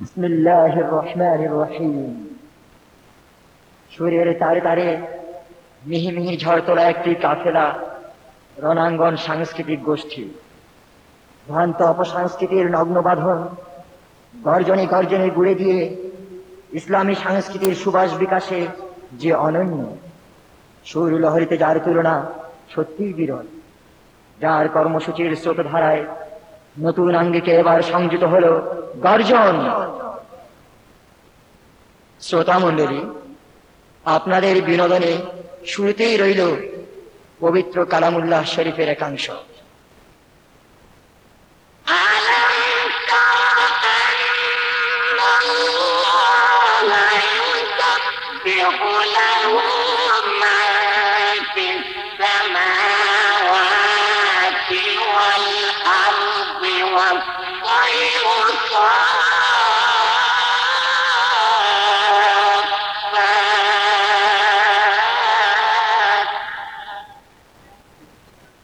বিসমিল্লাহির রহমানির রহিম। সূর্যের তারে তারে মিহি মিহি ঝড় তোলা একটি কাফেলা, রণাঙ্গন সাংস্কৃতিক গোষ্ঠী। ভ্রান্ত অপসংস্কৃতির নগ্ন বাঁধন, গর্জনে গর্জনে গুড়ে দিয়ে ইসলামী সংস্কৃতির সুবাস বিকাশে যে অনন্য, সুর লহরীতে যার তুলনা সত্যিই বিরল, যার কর্মসূচির স্রোতধারায় নতুন আঙ্গিকে এবার সংযুক্ত হলো গর্জন। শ্রোতা মন্ডলী আপনাদের বিনোদনে শুরুতেই রইল পবিত্র কালামুল্লাহ শরীফের একাংশ।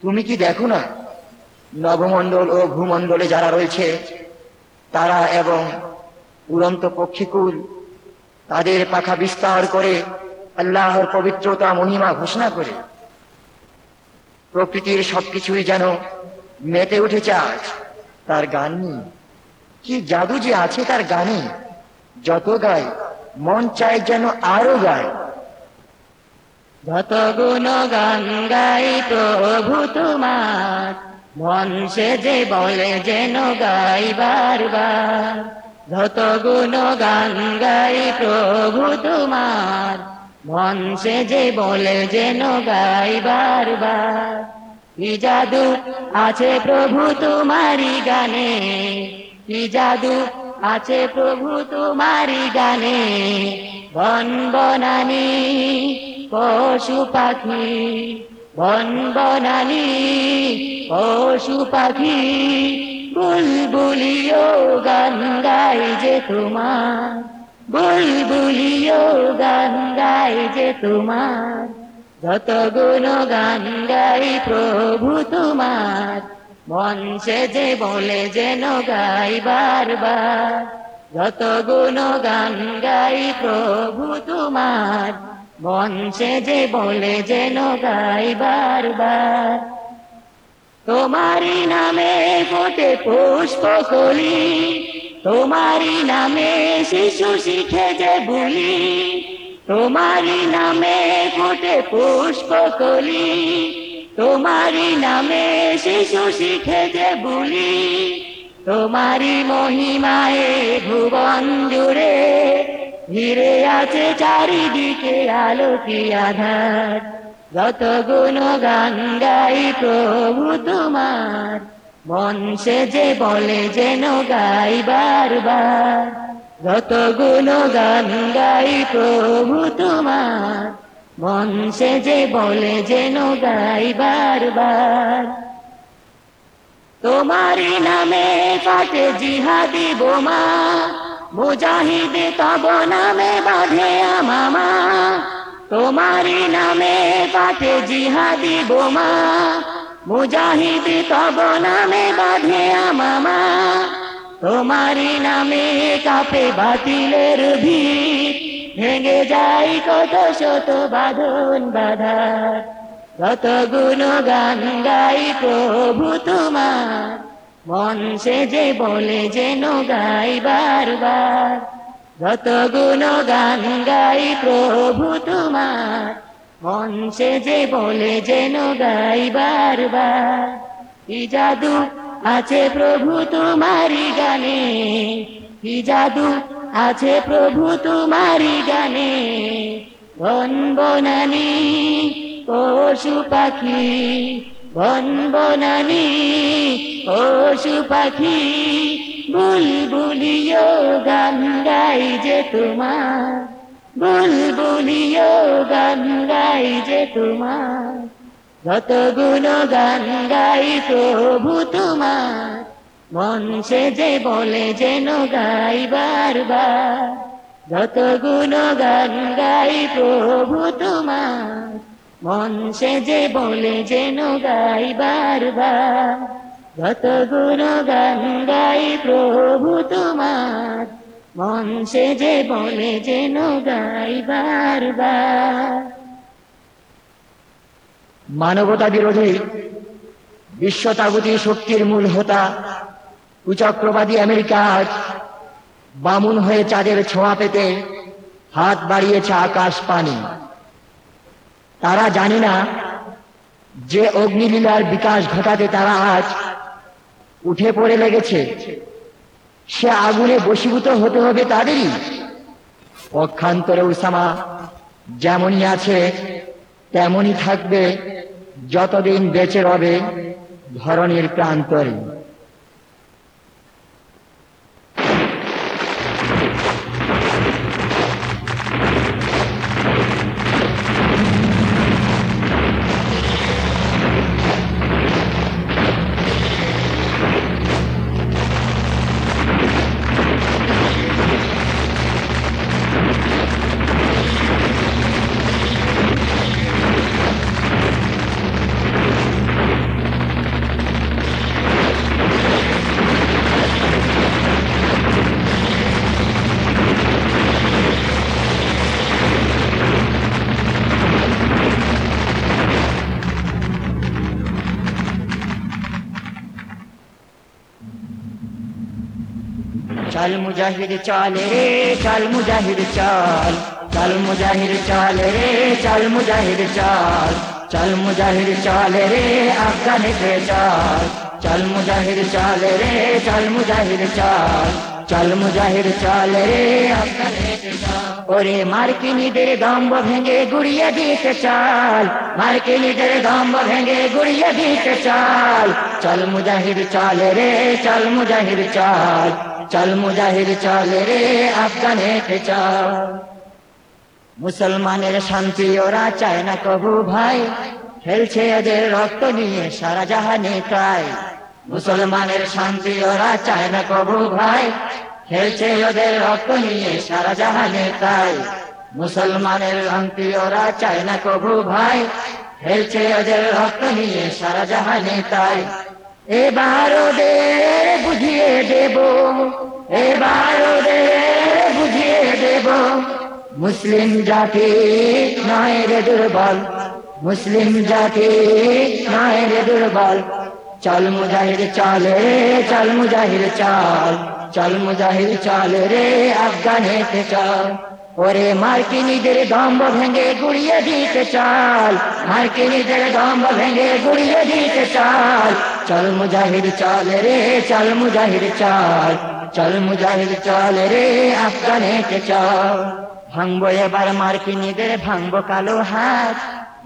তুমি কি দেখো না? নবমণ্ডল ও ভূমণ্ডলে যারা রয়েছে, তারা এবং উড়ন্ত পক্ষীকুল, তাদের পাখা বিস্তার করে আল্লাহর পবিত্রতা মহিমা ঘোষণা করে। প্রকৃতির সবকিছুই যেন মেতে উঠেছে আজ, তার গান নিয়ে কি জাদু যে আছে তার গানে, যত গায়, মন চায় যেন আরও গায়। যত গুণ গান গাই প্রভু তোমার, মন সে যে বলে যেন গাই বারবার। যত গুণ গান গাই প্রভু তোমার, মন সে যে বলে যেন গাই বারবার। কি জাদু আছে প্রভু তোমারি গানে, কি জাদু আছে প্রভু তোমারি গানে বন বনানি পশু পাখি বন বনানি পশু পাখি, বুলবুলিও গান গাই যে তোমার, বুলবুলিও গান গাই যে তোমার, যত গুণ গান গাই প্রভু তোমার, মন সে যে বলে যেন গাই বারবার, যত গুণ গান গাই প্রভু তোমার সে যে বলে যেন গাই বারবার তোমারি নামে ফোটে পুষ্প কলি তোমারি নামে শিশু শিখে যে বুলি তোমারি নামে ফোটে পুষ্প কলি তোমারি নামে শিশু শিখে যে বুলি তোমারি মহিমায় ভুবন জুড়ে ঘিরে আছে চারিদিকে আলোকি আধার যত গুণ গান গাই প্রভু তোমার, মন সে যে বলে যেন গাই বারবার। যত গুণ গান গাই প্রভু তোমার, মন সে যে বলে যেন গাই বারবার। তোমারি নামে কাটে জিহাদি বোমা মুজাহিদ তব নামে বাঁধে আমামা তোমারি নামে কাটে জিহাদি বোমা। মুজাহিদ তব নামে বাঁধে আমামা তোমারি নামে কাপে বাতিলের ভিড়। ভেঙে যাই কত শত বাঁধন বাধার কত গুণ গান গাই প্রভু তোমার। মন সে যে বলে যেন গাই বারবার, যত গুণ গান গাই প্রভু তোমার। মন সে যে বলে যেন গাই বারবার, কি জাদু আছে প্রভু তোমারি গানে? কি জাদু আছে প্রভু তোমারি গানে? বন বনানি, পশু পাখি বন বনানি পশু পাখি, বুলবুলিও গান গাই যে তোমার, বুলবুলিও গান গাই যে তোমার। যত গুণ গান গাই প্রভু তোমার, মন সে যে বলে যেন গাই বারবার। যত গুণ গান গাই প্রভু তোমার মন সে যে বলে যেন গাই বারবার, যত গুণ গান গাই প্রভু তোমার। মন সে যে বলে যেন গাই বারবার। মানবতা বিরোধী বিশ্বতাগতি শক্তির মূল হোতা কুচক্রবাদী আমেরিকা বামুন হয়ে চাঁদের ছোঁয়া পেতে হাত বাড়িয়েছে আকাশ পানি। তারা জানে না যে অগ্নিলীলার বিকাশ ঘটাতে তারা আজ উঠে পড়ে লেগেছে। সে আগুনে বশীভূত হতে হবে তাদেরই। পক্ষান্তরে উসামা যেমনই আছে, তেমনই থাকবে যতদিন বেঁচে রবে ধরনের প্রান্তরে। চল মুজাহিদ চল রে চল মুজাহিদ চল চল মুজাহিদ চল রে চল মুজাহিদ চল চল মুজাহিদ চল রে আফগানিস্তানে চল চল মুজাহিদ চল রে চল মুজাহিদ চল চল মুজাহিদ চল রে আফগানিস্তানে চল ওরে মার্কিনীদের দম্ব ভেঙে গুড়িয়ে দিতে চাল মার্কিনীদের দম্ব ভেঙে গুড়িয়ে দিতে চাল চল মুজাহিদ চল রে চল মুজাহিদ চল চল মুজাহিদ চল রে আফগানেতে চল। মুসলমানের শান্তি ওরা চায় না কবু ভাই। খেলছে এদের রক্ত নিয়ে সারা জাহানে প্রায়। মুসলমানের শান্তি ওরা চায় না কবু ভাই। খেলছে ওদের রক্ত নিয়ে সারা জাহানে তাই মুসলমানের শান্তি ওরা চায় না কবু ভাই। খেলছে ওদের রক্ত নিয়ে সারা জাহানে তাই এবার ওদের বুঝিয়ে দেব এবার ওদের বুঝিয়ে দেব মুসলিম জাতি নয় রে দুর্বল মুসলিম জাতি নয় রে দুর্বল চল মুজাহিদ চল রে চল মুজাহিদ চল চল মুজাহিদ চল রে আফগানেতে চল ওরে মার্কিনীদের দম্ব ভেঙে গুড়িয়ে দিতে চাল। মার্কিনীদের দম্ব ভেঙে গুড়িয়ে দিতে চাল। চল মুজাহির চল রে, চল মুজাহির চল। চল মুজাহির চল রে, আফগানেতে চল। ভাঙবো এবার মার্কিনীদের, ভাঙবো কালো হাত।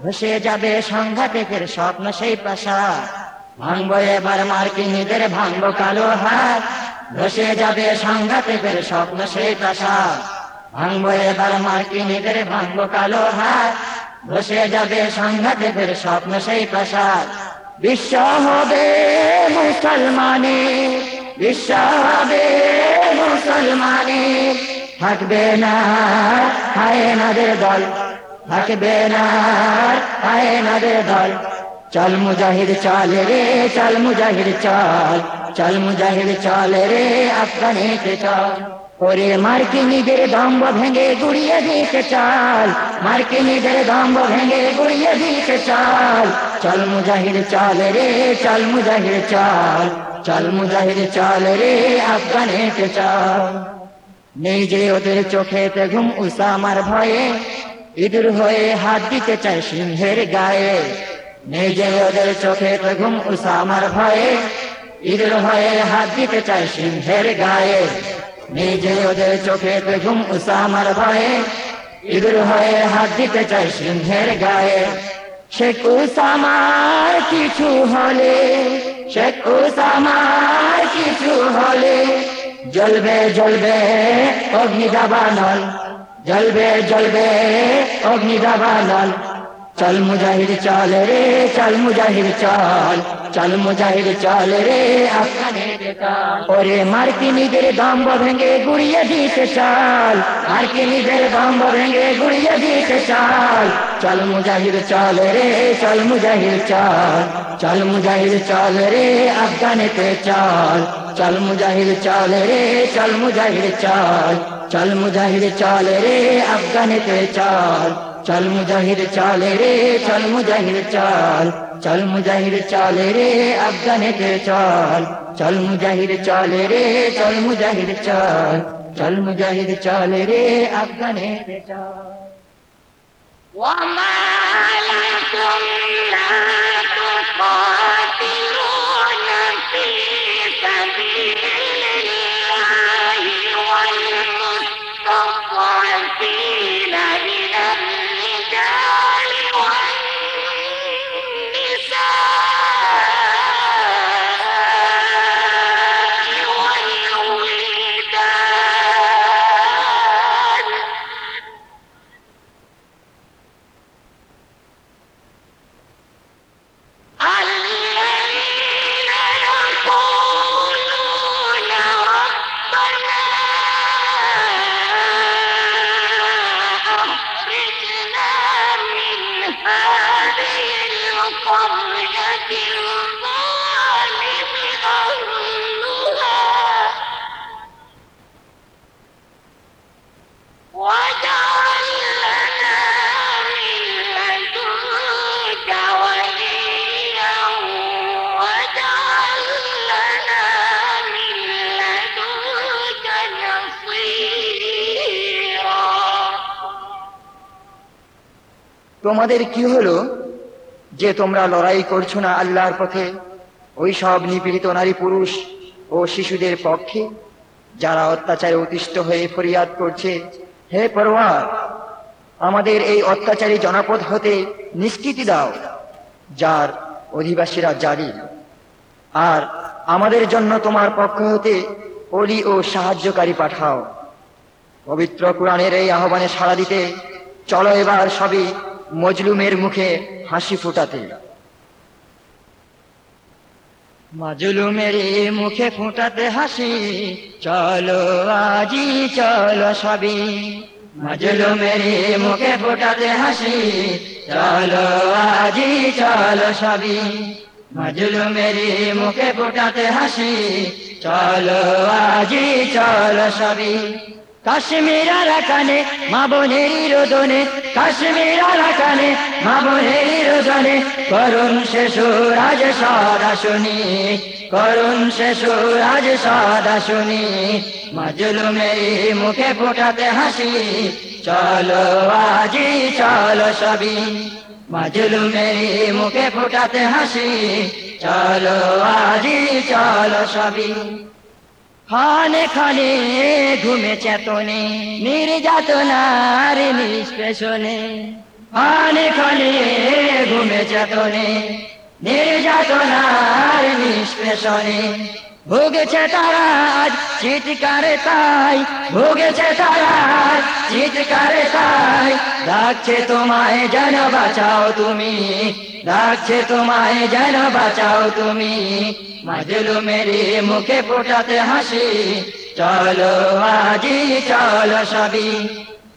ভসে যাবে সংঘাতের স্বপ্ন সেই প্রাসাদ। ভাঙবো এবার মার্কিনীদের, ভাঙবো কালো হাত। ভসে যাবে সংঘাতের স্বপ্ন সেই প্রাসাদ। ভাঙবো এবার মার্কিনীদের ভাঙবো কালো হাত। বসে যাবে সংঘাতের স্বপ্ন সেই প্রাসাদ। বিশ্ব হবে মুসলমানে, বিশ্ব হবে মুসলমানে। থাকবে না হায়নাদের দল, থাকবে না হায়নাদের দল। চল মুজাহিদ চল রে, চল মুজাহিদ চল চল মুজাহিদ চল রে, আফগানিতে চল। ওরে মার্কিনীদের দম্ব ভেঙে গুড়িয়ে দিতে চাল। মার্কিনীদের দম্ব ভেঙে গুড়িয়ে দিতে চাল। চল মুজাহিদ, চল রে, চল মুজাহিদ, চল। চল মুজাহিদ, চল রে, আফগানিতে চল। যে ওদের চোখেতে ঘুম উসামার ভয়ে, ইঁদুর হয়ে হাত দিতে চায় সিংহের গায়ে। যে ওদের চোখেতে ঘুম উসামার ভয়ে, ইঁদুর হয়ে হাত দিতে চায় সিংহের গায়ে। নিজে ওদের চোখেতে ঘুম উসামার ভয়ে। ইঁদুর হয়ে হাত দিতে চায় সিংহের গায়ে। শেখ উসামার কিছু হলে, শেখ উসামার কিছু হলে, জ্বলবে জ্বলবে অগ্নি দাবানল জ্বলবে জ্বলবে অগ্নি দাবানল চল মুজাহিদ চল রে, চল মুজাহিদ চল চল মুজাহিদ চল রে ওরে মার্কিনীদের দম্ব ভেঙে গুড়িয়ে দিতে চাল মার্কিনীদের দম্ব ভেঙে গুড়িয়ে দিতে চাল। চল মুজাহিদ চল রে, চল মুজাহিদ চল চল মুজাহিদ চল রে, আফগানেতে চল। চল মুজাহিদ চল রে, চল মুজাহিদ চল চল মুজাহিদ চল রে, আফগানেতে চল। চল মুজাহিদ চল রে চল মুজাহিদ চল চল মুজাহিদ চল রে আফগানেতে চল চল মুজাহিদ চল রে চল মুজাহিদ চল চল মুজাহিদ চল রে আফগানেতে চল وما لكم لا تقاتلون তোমাদের কি হলো? যে তোমরা লড়াই করছ না আল্লাহর পথে? ওই সব নিপীড়িত নারী পুরুষ ও শিশুদের পক্ষে, যারা অত্যাচারে অতিষ্ঠ হয়ে ফরিয়াদ করছে। হে পরওয়ার আমাদের এই অত্যাচারী জনপদ হতে নিষ্কৃতি দাও, যার অধিবাসীরা জারি আর আমাদের জন্য তোমার পক্ষ হতে অলি ও সাহায্যকারী পাঠাও। পবিত্র কোরআনের এই আহ্বানে সাড়া দিতে চলো এবার সবই মজলুমের মুখে হাসি ফুটাতে। মাজলুমের মুখে ফুটাতে হাসি, চলো আজি, চলো সবই। মাজলুমের মুখে ফুটাতে হাসি, চলো আজি, চলো সবই। মাজলুমের মুখে ফুটাতে হাসি, চলো আজি, চলো সবই। কাশ্মীর আরাকানে মা বোনের রোদনে, কাশ্মীর আরাকানে মা বোনের রোদনে, করুণ শেষুর আজ সদা শুনি, করুণ শেষুর আজ সদা শুনি, মাজলুমের মুখে ফোটাতে হাসি, চলো আজি, চলো সবই, মাজলুমের মুখে ফোটাতে হাসি, চলো আজি, চলো সবই। খানে খানে ঘুমে চেতনে নির্যাতনার নিষ্পেষণে খানে খানে ঘুমে চেতনে নির্যাতনার নিষ্পেষণে ভুগেছে তারা আজ, চিৎকারে তাই। ভুগেছে তারা আজ, চিৎকারে তাই। ডাকছে তোমায় যেন বাঁচাও তুমি। ডাকছে তোমায় যেন বাঁচাও তুমি। মাজলু মেরে মুখে ফোটাতে হাসি। চলো আজি, চলো সবই।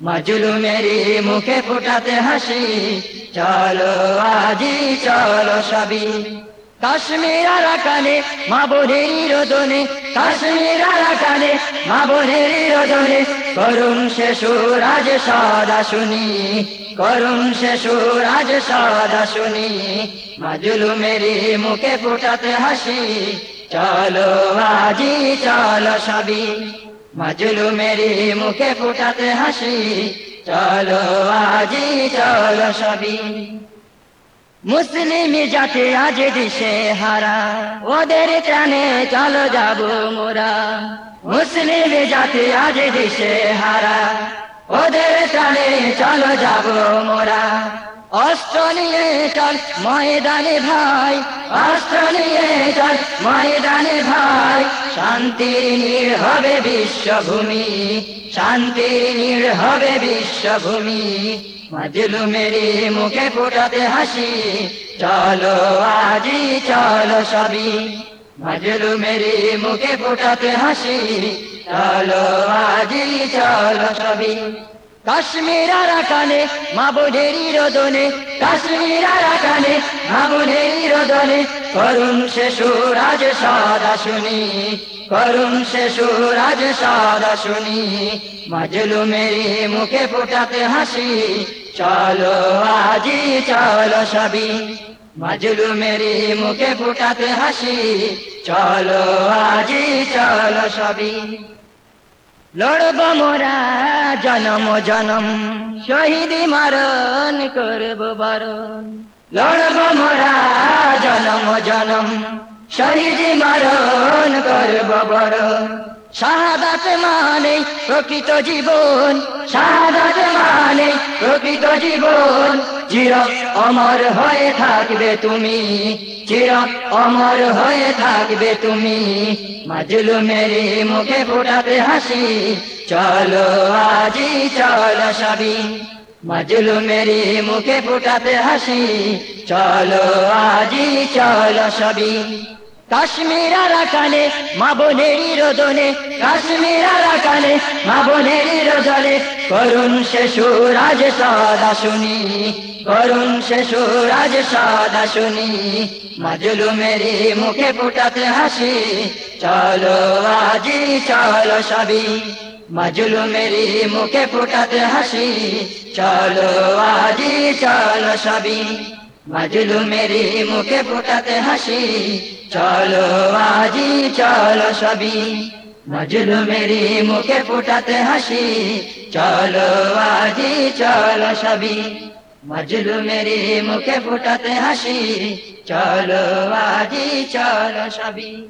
মাজলু মেরে মুখে ফোটাতে হাসি। চলো আজি, চলো সবই। কাশ্মীর আরাকানে, মা বোনের রোদনে কাশ্মীর আরাকানে, মা বোনের রোদনে করুণ শেষুর আজ সদা শুনি, করুণ আজ সদা শুনি মাজুলু মেরে মুখে ফোটাতে হাসি, চলো আজি, চলো সবই মাজুলু মেরে মুখে ফোটাতে হাসি, চলো আজি, চলো সবই। মুসলিম জাতি আজ দিশে হারা। ওদের প্রাণে চলো যাব মোরা। মুসলিম জাতি আজ দিশে হারা। ওদের প্রাণে চলো যাব মোরা। চল ময়দানে ভাই চল ময়দানে ভাই। শান্তির নীড় হবে বিশ্বভূমি, শান্তির নীড় হবে বিশ্বভূমি। মাজলু মেরে মুখে ফোটাতে হাসি, চলো আজি, চলো সবই। মেরে মুখে ফোটাতে হাসি, চলো আজি, চলো সবই। কাশ্মীর আরাকানে, মা বোনেরই রোদনে কাশ্মীর আরাকানে, মা বোনেরই রোদনে করুণ শেষুর আজ সদা শুনি, করুণ শেষুর আজ সদা শুনি মাজলু মেরি মুখে ফোটাতে হাসি, চলো আজি, চলো সবই মাজলু মেরি মুখে ফোটাতে হাসি, চলো আজি, চলো সবই। লড়ব মোরা জনম জনম। শহীদ মারণ করব বরণ। লড়ব মোরা জনম জনম। শহীদ মারণ করব বরণ। শাহাদাত মানে প্রকৃত জীবন, শাহাদাত মানে প্রকৃত জীবন। চির অমর হয়ে থাকবে তুমি, চির অমর হয়ে থাকবে তুমি। মাজলু মেরে মুখে ফোটাতে হাসি, চলো আজি, চলো সবই মাজলু মেরে মুখে ফোটাতে হাসি, চলো আজি, চলো সবই কাশ্মীর আরাকানে মা বোনেরই রোদনে। কাশ্মীর আরাকানে মা বোনেরই রোদনে। করুণ শেষুর আজ সদা শুনি, করুণ শেষুর আজ সদা শুনি। মাজলু মেরি মুখে ফুটাতে হাসি, চলো আজি, চলো সবই। মাজলু মেরি মুখে ফুটাতে হাসি, চলো আজি, চলো সবই। মাজলু মেরি মুখে ফোটাতে হাসি। চলো আজি, চলো সবই। মাজলু মেরি মুখে ফোটাতে হাসি। চলো আজি, চলো সবই। মাজলু মেরি মুখে ফোটাতে হাসি। চলো আজি, চলো সবই।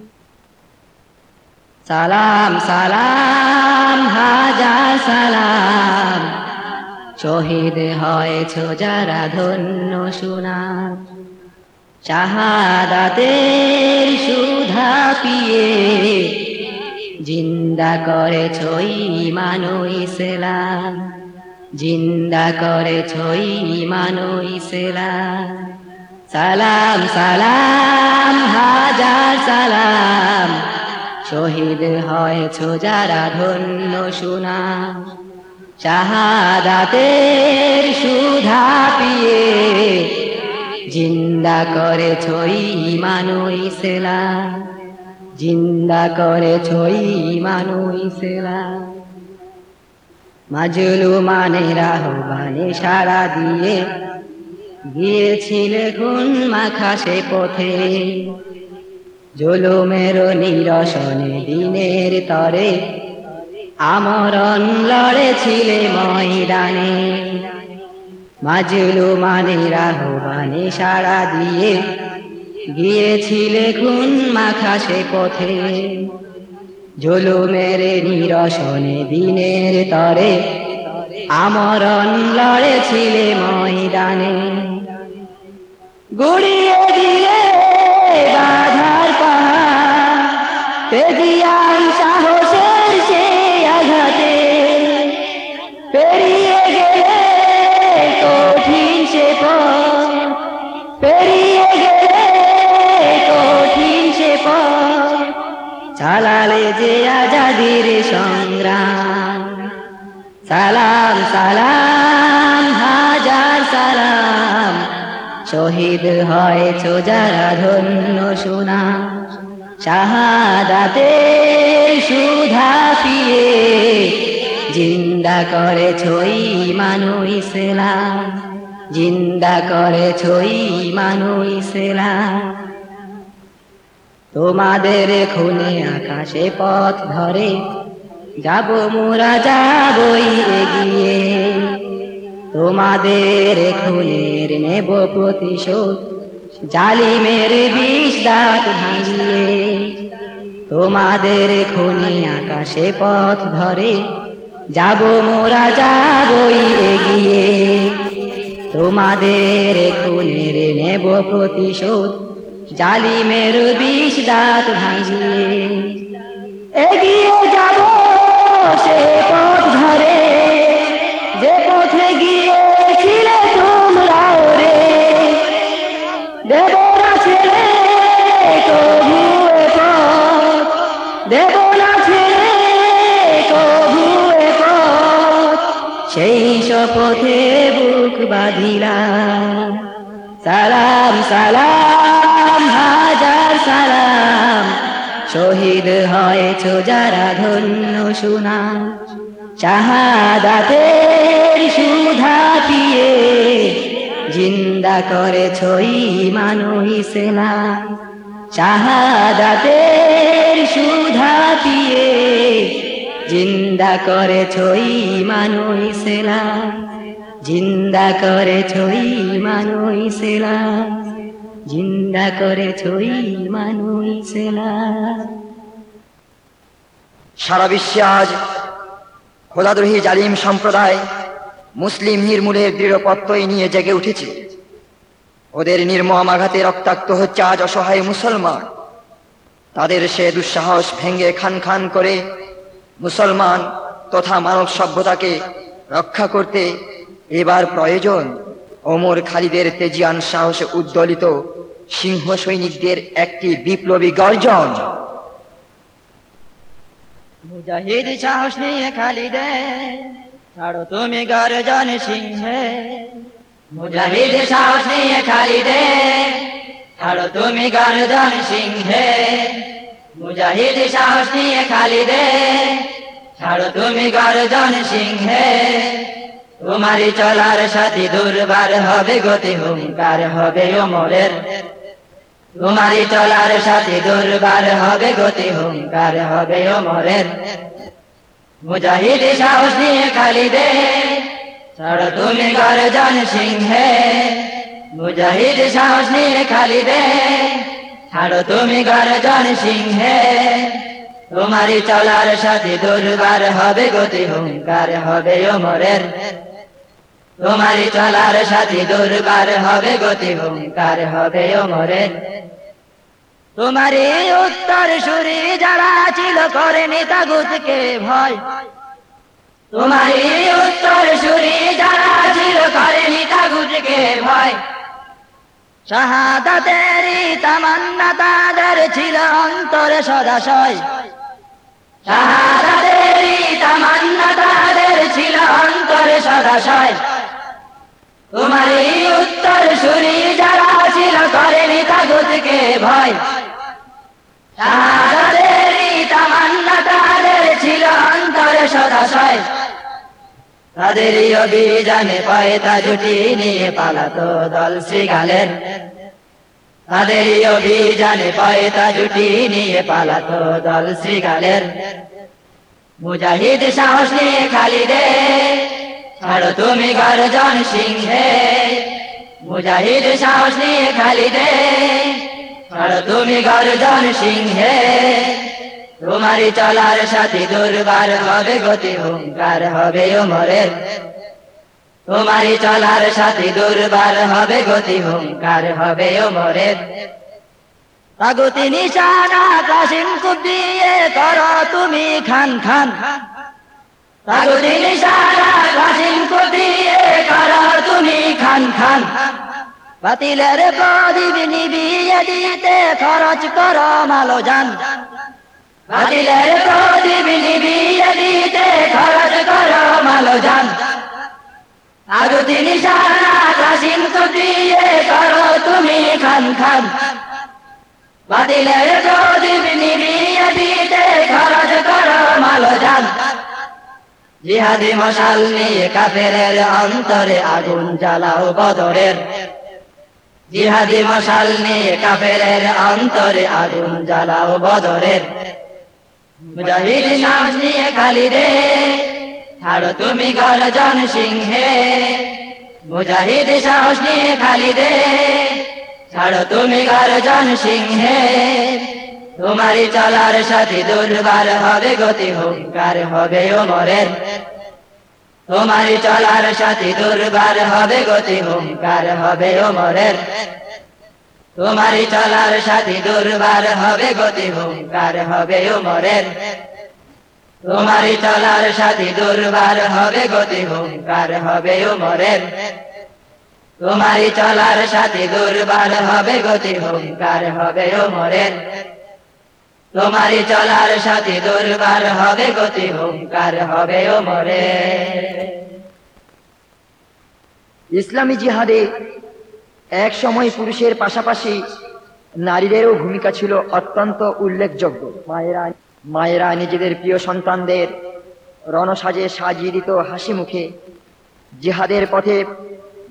সালাম সালাম, হাজার সালাম। শহীদ হয়েছ যারা ধন্য সুনাম শাহাদাতের সুধা পিয়ে জিন্দা করেছ ইমানো ইসলাম জিন্দা করেছ ইমানো ইসলাম সালাম সালাম, হাজার সালাম। শহীদ হয়েছ যারা ধন্য সুনাম শাহাদাতের সুধা পিয়ে জিন্দা করেছ ইমানো ইসলাম। জিন্দা করেছ ইমানো ইসলাম। মাজলু মানে রাহবানে সারা দিয়ে গিয়েছিলে মাখা সে পথে। জুলুমের নিরসনে দিনের তরে আমরণ লড়েছিলে ময়দানে। মাজলু মানে রাহবানে সারা দিয়ে গিয়েছিলে খুন মাখা সে পথে। জুলুমের নিরসনে দিনের তরে আমরণ লড়েছিলে ময়দানে। গুড়িয়ে দিলে শহীদ হয়েছ যারা ধন্য সুনা। শাহাদাতে সুধা পিয়ে জিন্দা করেছ ইমানু ইসলাম জিন্দা করেছ ইমানু ইসলাম তোমাদের খুনে আকাশে পথ ধরে, যাব মোরা যাবই এগিয়ে। তোমাদের খুনের নেব প্রতিশোধ, জালিমের বিষ দাঁত ভাঙিয়ে। তোমাদের খুনি আকাশে পথ ধরে, যাব মোরা, যাবই এগিয়ে। তোমাদের খুনের নেব প্রতিশোধ, জালিমের বিষ দাঁত ভাঙিয়ে। এগিয়ে যাব সে পথ ধরে, যে পথে গিয়েছিলে দেব না ছেড়ে না ছেড়ে পথ। সেই শপথে বুক বাঁধিলাম। সালাম সালাম, হাজার সালাম। শহীদ হয়েছ যারা ধন্য সুনাম শাহাদাতের সুধা পিয়ে জিন্দা করেছ ইমানু ইসলাম শাহাদাতের সুধা পিয়ে জিন্দা করেছ ইমানু ইসলাম জিন্দা করেছ ইমানু ইসলাম জিন্দা করেছ ইমানু ইসলাম সারা বিশ্বে আজ খোদাদ্রোহী জালিম সম্প্রদায় মুসলিম নির্মূলের দৃঢ় প্রত্যয় নিয়ে জেগে উঠেছে। ওদের নির্মম আঘাতে রক্তাক্ত হচ্ছে আজ অসহায় মুসলমান। তাদের সে দুঃসাহস ভেঙে খান খান করে মুসলমান তথা মানব সভ্যতাকে রক্ষা করতে এবার প্রয়োজন। ওমর খালিদের তেজিয়ান সাহসে উদ্দলিত সিংহ সৈনিকদের একটি বিপ্লবী গর্জন। মুজাহিদ সাহস নিয়ে খালিদে ছাড়ো, তুমি গর্জন সিংহে। মুজাহিদ সাহস নিয়ে খালিদে ছাড়ো, তুমি গর্জন সিংহে। মুজাহিদ সাহস নিয়ে খালিদে ছাড়ো, তুমি গর্জন সিংহে। তোমারই চলার সাথী দুর্বার হবে, গতি হুঙ্কার হবে ওমরের তোমারই চলার সাথে দুর্বার হবে, গতি হুঙ্কার হবে ওমরের মুজাহিদ সাহস নিয়ে খালিদে ছাড় তুমি গর্জন সিংহে। মুজাহিদ সাহস নিয়ে খালিদে ছাড়ো তুমি গর্জন সিংহে। তোমারই চলার সাথে দুর্বার হবে গতি, হুঙ্কার হবে ওমরের। তোমারই চলার সাথে দুর্বার হবে গতি, হুঙ্কার হবে ওমরের। তোমারই উত্তর সুরি যারা ছিল করেনি তাগুতকে ভয়। তোমারই উত্তর সুরি যারা ছিল করেনি তাগুতকে ভয়। শাহাদাতেরই তামান্না তাদের ছিল অন্তরে সদাশয়। শাহাদাতেরই তামান্না তাদের ছিল অন্তরে সদাশয়। তোমার এই উত্তর সুরি যারা ছিল করেনি তাগুতকে ভয়। শাহাদাতেরই তামান্না তাদের ছিল অন্তরে সদাশয় তাদেরই অভিযানে পয়তা জুটি নিয়ে পালাতো দল শ্রীগালের তাদেরই অভিযানে পয়তা জুটি নিয়ে পালাতো দল শ্রীগালের মুজাহিদ সাহস নিয়ে খালিদে ছাড়ো তুমি গর্জন সিংহে, মুজাহিদ সাহস নিয়ে খালিদে ছাড়ো তুমি গর্জন সিংহে, তোমারই চলার সাথে দুর্বার হবে, গতি হুঙ্কার হবে ওমরের। তোমারই চলার সাথে দুর্বার হবে, গতি হুঙ্কার হবে ওমরের। তাগতি নিশানা কাশিম কুবিয়ে করো তুমি খান খান। তাগতি নিশানা কাশিম কুবিয়ে করো তুমি খান খান বাতিলের প্রদীপ নিবিয়ে দিতে খরচ করো মালো যান বাতিলের প্রদীপ নিবিয়ে দিতে খরচ করো মালো যান আগুতি নিশানা কাশিম কুবিয়ে করো তুমি খান খান বাতিলের প্রদীপ নিবিয়ে দিতে খরচ করো মালো যান জিহাদি মশাল নিয়ে কাফেরের অন্তরে আগুন জ্বালাও বদরের। জিহাদি মশাল নিয়ে কাফেরের অন্তরে আগুন জ্বালাও বদরের। মুজাহিদ নাম নিয়ে খালি রে ছাড়ো তুমি গর্জন সিংহে। মুজাহিদ সাহস নিয়ে খালি রে ছাড়ো তুমি গর্জন সিংহে। তোমারই চলার সাথে দুর্বার হবে গতি, হুঙ্কার হবে ওমরের তোমারই চলার সাথে দুর্বার হবে গতি, হুঙ্কার হবে ওমরের তোমারই চলার সাথে দুর্বার হবে গতি, হুঙ্কার হবে ওমরের তোমারই চলার সাথে দুর্বার হবে গতি, হুঙ্কার হবে ওমরের তোমারই চলার সাথে দুর্বার হবে গতি, হুঙ্কার হবে ওমরের তোমারই চলার সাথে দুর্বার হবে, গতি হুঙ্কার হবে ওমরের ইসলামী জিহাদে এক সময় পুরুষের পাশাপাশি নারীদেরও ভূমিকা ছিল অত্যন্ত উল্লেখযোগ্য। মায়েরা মায়েরা নিজেদের প্রিয় সন্তানদের রণসাজে সাজিয়ে দিত হাসি মুখে। জিহাদের পথে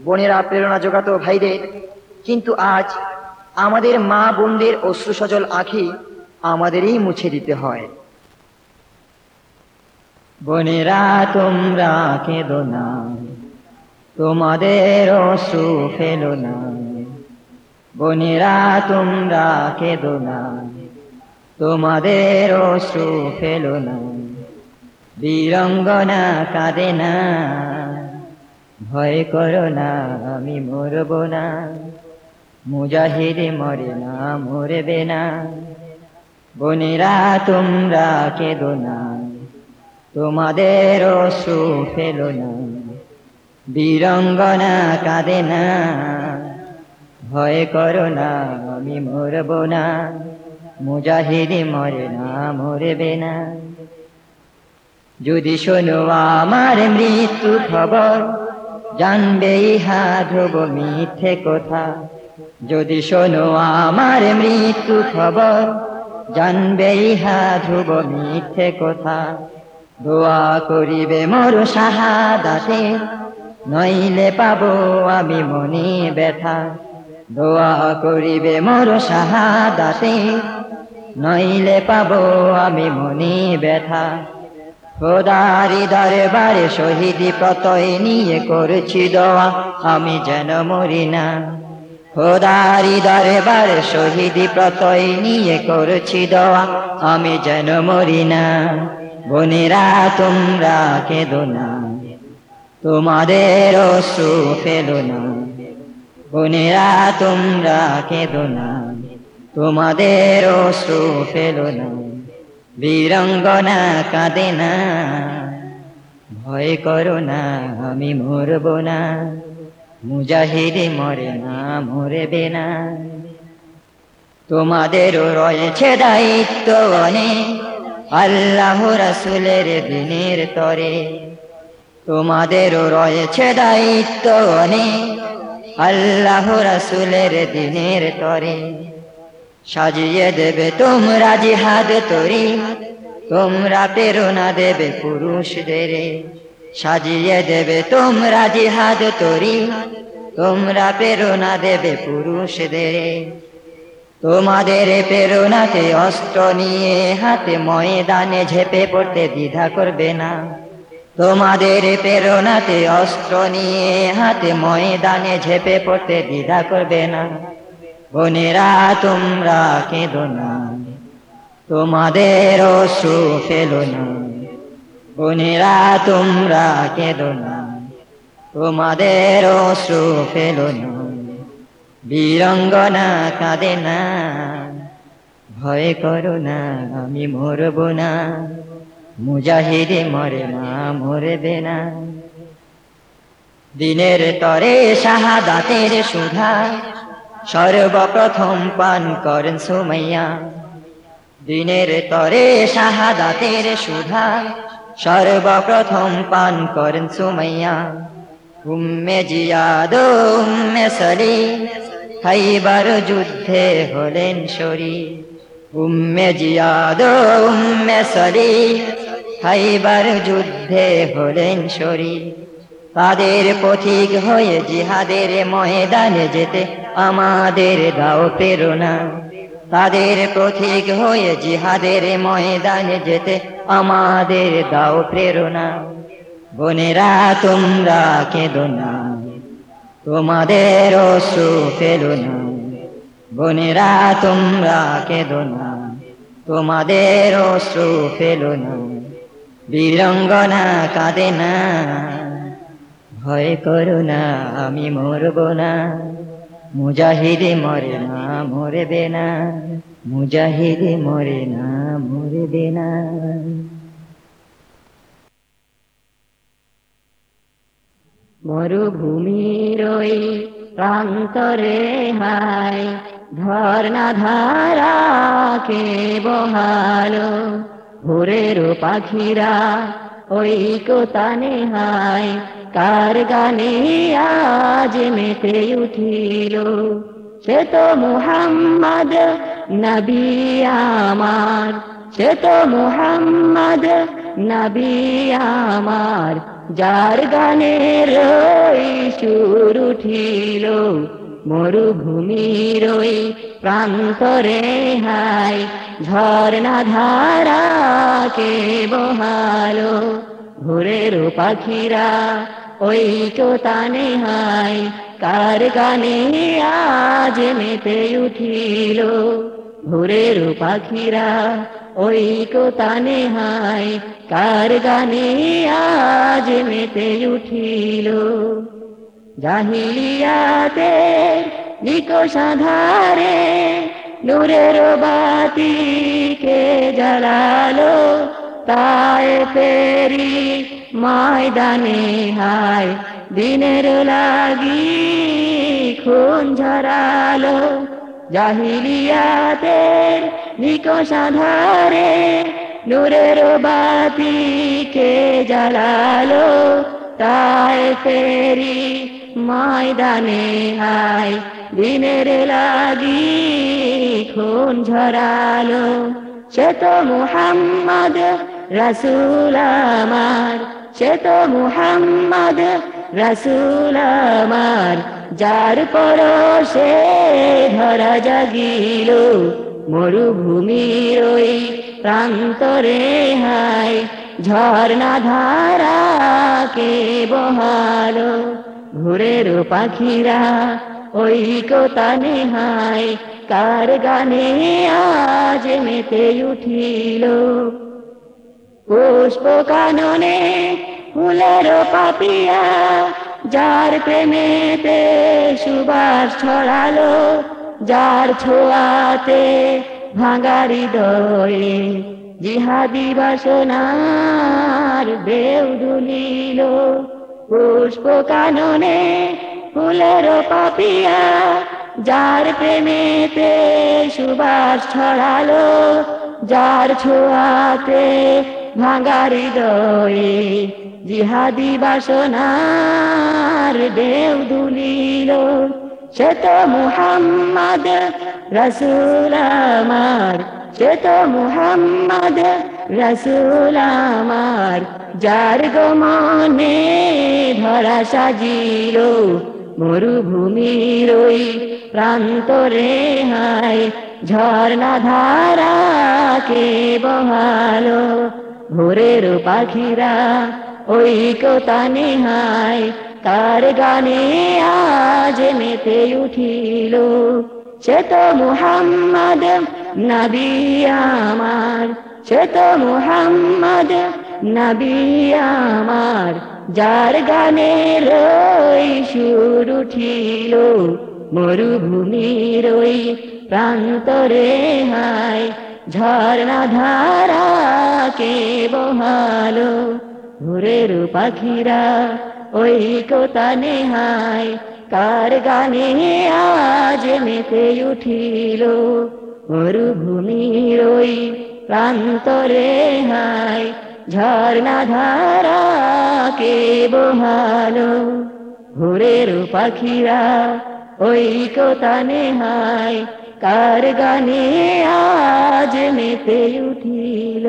বোনেরা প্রেরণা জোগাত ভাইদের। কিন্তু আজ আমাদের মা বোনদের অশ্রু সজল আঁখি আমাদেরই মুছে দিতে হয়। বোনেরা, তোমরা কেঁদো না। তোমাদের অশ্রু ফেলো না। বোনেরা, তোমরা কেঁদো না। তোমাদের অশ্রু ফেলো না। বীরঙ্গনা কাঁদে না। ভয় করো না, আমি মরব না। মুজাহিদ মরে না, মরবে না। বোনেরা, তোমরা কেঁদো না। তোমাদের অশ্রু ফেলো না। বীরঙ্গনা কাঁদে না। ভয় করো না, আমি মরব না। মুজাহিদ মরে না, মরবে না। যদি শোনো আমার মৃত্যু খবর, জানবে ইহা ধ্রুব মিথ্যে কথা। যদি শোনো আমার মৃত্যু খবর জানবে ইহা ধ্রুব মিথ্যে কথা। দোয়া করিবে মোর শাহাদাতে, নইলে পাবো আমি মনে ব্যথা। দোয়া করিবে মোর শাহাদাতে, নইলে পাবো আমি মনে ব্যথা। খোদারি দরবারে শহীদি প্রতয় নিয়ে করছি দোয়া, আমি যেন মরি না। খোদারি দরবারে শহীদি প্রতয় নিয়ে করছি দোয়া। আমি যেন মরি না। বোনেরা, তোমরা কেঁদো না। তোমাদের অশ্রু ফেলো না। বোনেরা, তোমরা কেঁদো না। তোমাদের অশ্রু ফেলো না। বীরঙ্গনা কাঁদে না। ভয় করো না, আমি মরব না। মুজাহিদে মরে না, মরবে না। তোমাদেরও রয়েছে দায়িত্ব অনেক আল্লাহ রাসুলের দিনের তরে। তোমাদেরও রয়েছে দায়িত্ব অনেক আল্লাহ রাসুলের দিনের তরে। সাজিয়ে দেবে তোমরা জিহাদ তরি, তোমরা প্রেরণা দেবে পুরুষদের। সাজিয়ে দেবে তোমরা জিহাদ তরি। তোমরা প্রেরণা দেবে পুরুষদের। তোমাদের প্রেরণাতে অস্ত্র নিয়ে হাতে ময়দানে ঝেপে পড়তে দ্বিধা করবে না। তোমাদের প্রেরণাতে অস্ত্র নিয়ে হাতে ময়দানে ঝেপে পড়তে দ্বিধা করবে না। বোনেরা, তোমরা কেঁদো না। তোমাদের অশ্রু ফেলো না। বোনেরা, তোমরা কেঁদো না। তোমাদের অশ্রু ফেলো না। বীরঙ্গনা কাঁদে না। ভয় করো না, আমি মরব না। মুজাহিদে মরে না মরবে না। দিনের তরে শাহাদাতের সুধা। সর্বপ্রথম পান করেন সুমাইয়া। দিনের তরে শাহাদাতের সুধা। সর্বপ্রথম পান করেন সুমাইয়া। উম্মে জিয়াদ, উম্মে সলি, খাইবার যুদ্ধে হলেন শরী। উম্মে জিয়াদ, উম্মে সলি, খাইবার যুদ্ধে হলেন শরী। তাদের পথিক হয়ে জিহাদের ময়দানে যেতে আমাদের দাও প্রেরণা। তাদের পথিক হয়ে জিহাদের ময়দানে যেতে আমাদের দাও প্রেরণা। বোনেরা, তোমরা কেঁদো না, তোমাদের অশ্রু ফেলো না। বোনেরা, তোমরা কেঁদো না, তোমাদের অশ্রু ফেলো না। বীরঙ্গনা কাঁদে না, ভয় করো না, আমি মরব না। মুজাহিদে মরে না, মরবে না। মুজাহিদে মরে না, মরবে না। মরুভূমির প্রান্তরে হায়, ধর্ণা ধারাকে বহালো। ভোরের পাখিরা ওই কোতানে হায় কার গানে আজ মেতে উঠিল সে তো মুহাম্মদ নবী আমার। সে তো মুহাম্মদ নবী আমার। যার গানের সুর উঠিল, মরুভূমির ওই প্রান্তরে হায়, ঝর্ণা ধারা কে বহালো। ভোরের পাখিরা, ওই চোতানে হায়, কার গানে আজ মেতে উঠিল? ভোরের পাখিরা, ওই কোতানে হায়, কার গানে আজ মেতে উঠিল? জাহিলিয়াতে নিকোষাধারে নূরের বাতি কে জ্বালালো? তাই পেরি ময়দানে হায়, দিনের লাগি খুন ঝরালো জাহিলিয়াতে নিকোষাধারে নূরের বাতি কে জ্বালালো তাই ফেরি ময়দানে হায়, দিনের লাগি খুন ঝরালো। সে তো মুহাম্মদ রসুল আমার, সে তো মুহাম্মদ। রসুল আমার, যার পর সে ধরা জাগিল। মরুভূমির ওই প্রান্তরে হায়, ঝর্ণা ধারা কে বহালো। ঘুরের পাখিরা ওই কোতানে হায় কার গানে আজ মেতে উঠিল? পুষ্প কাননে ফুলের পাপিয়া, যার প্রেমেতে সুবাস ছড়ালো, যার ছোঁয়াতে ভাঙারি দয়ে জিহাদি বাসনার বেউ দুলিল পুষ্প কাননে ফুলের পাপিয়া, যার প্রেমেতে সুবাস ছড়ালো, যার ছোঁয়াতে ভাঙারি দয়ে জিহাদি বাসনার দেউ দুলিল। সে তো মুহাম্মদ রসুল আমার, সে তো মুহাম্মদ রসুল আমার, যার গমনে ধরা সাজিল। মরুভূমির ওই প্রান্তরে হায়, ঝর্ণা ধারা কে বহালো। ভোরের পাখিরা, ওই কোতানে হায় তার গানে আজ মেতে উঠিল। সে তো মুহাম্মদ নবী আমার, সে তো মুহাম্মদ নবী আমার। যার গানে রই সুর উঠিল, মরুভূমির ওই প্রান্তরে হায়। ঝর্ণা ধারা কে বহালো? ভোরের পাখিরা ওই কোতানে হায় কার গানে আজ মেতে উঠিল? মরুভূমির ওই প্রান্তরে হায়, ঝর্ণা ধারা কে বহালো? ভোরের পাখিরা ওই কোতানে হায় কার গানে আজ মেতে উঠিল।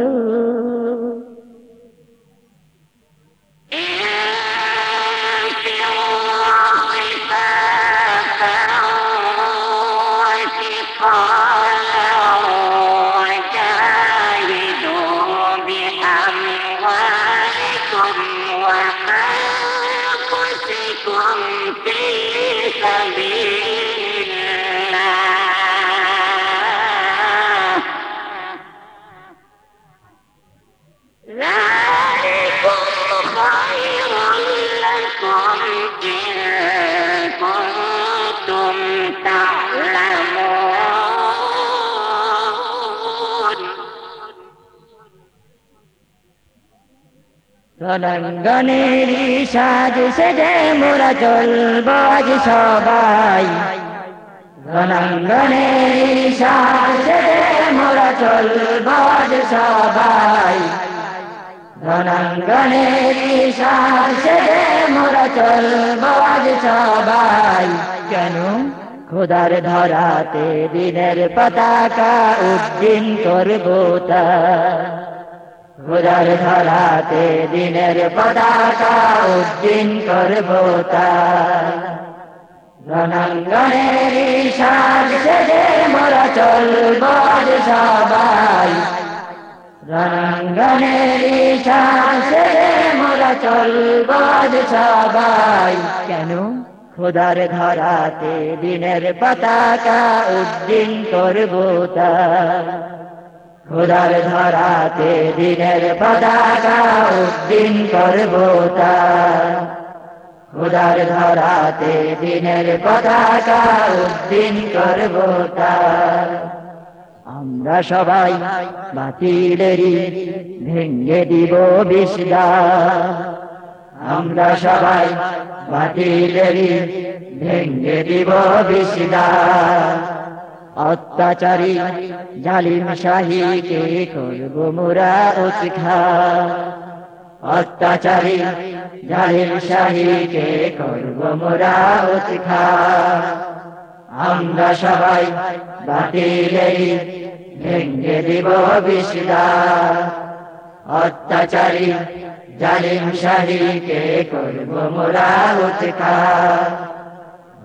রণাঙ্গনের সাজ সেজে মোরা চলব আজ সবাই। রণাঙ্গনের সাজ সেজে মোরা চলব আজ সবাই। রণাঙ্গনের শ্বাসে মোরা চলব আজ সবাই। কেন? খোদার ধরাতে দিনের পতাকা উদ্দিন করব খোদার ধরাতে দিনের পতাকা উদ্দিন করব রণাঙ্গনের সাজে মোরা চলব সবাই রণাঙ্গনের সাজে মোরা চলব সবাই কেন? খোদার ধরাতে দিনের পতাকা উদ্দিন করব খোদার ধরাতে দিনের পতাকা উদ্দিন করব উদার ধরাতে দিনের পতাকা উদ্দিন করব আমরা সবাই বাতিলেরই ভেঙ্গে দিব বিশদা আমরা সবাই বাতিলেরই ভেঙ্গে দিব বিশদা অত্যাচারী জালিম শাহীকে করব মোরা উৎখা অত্যাচারী জালিম শাহীকে করব মোরা উৎখা আমরা সবাই বাতিলেরই ভেঙ্গে দিব বিশদা। অত্যাচারী জালিম শাহীকে করব মোরা উৎখা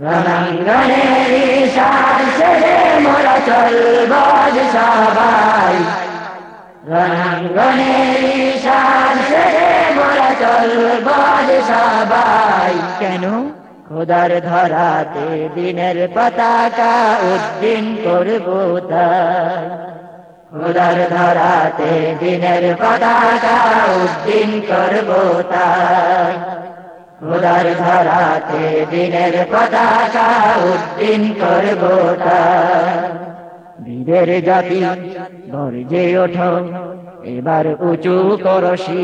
মোরা সবাই কেন? খোদার ধরাতে দিনের পতাকা উদ্দিন করব খোদার ধরাতে দিনের পতাকা উদ্দিন করব খোদার ধরাতে দিনের পতাকা উদ্দিন করব বীরের জাতি গর্জে ওঠ এবার উঁচু করসি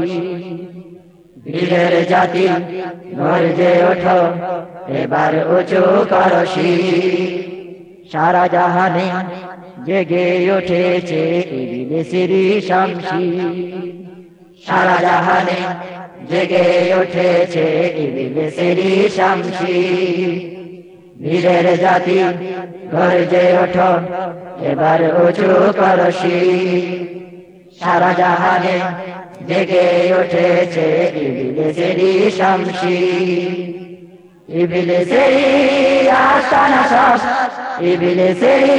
বীরের জাতি গর্জে ওঠ এবার উঁচু করসি সারা জাহানে জেগে উঠেছে শামসি সারা জাহানে জেগে উঠেছে বীরের জাতি গর্জে ওঠ, এবার উঁচু করসি সারা জাহানে জেগে উঠেছে ইবিলেসেরি শামসি। ইবিলেসেরি আস্তানা সব ইবিলেসেরি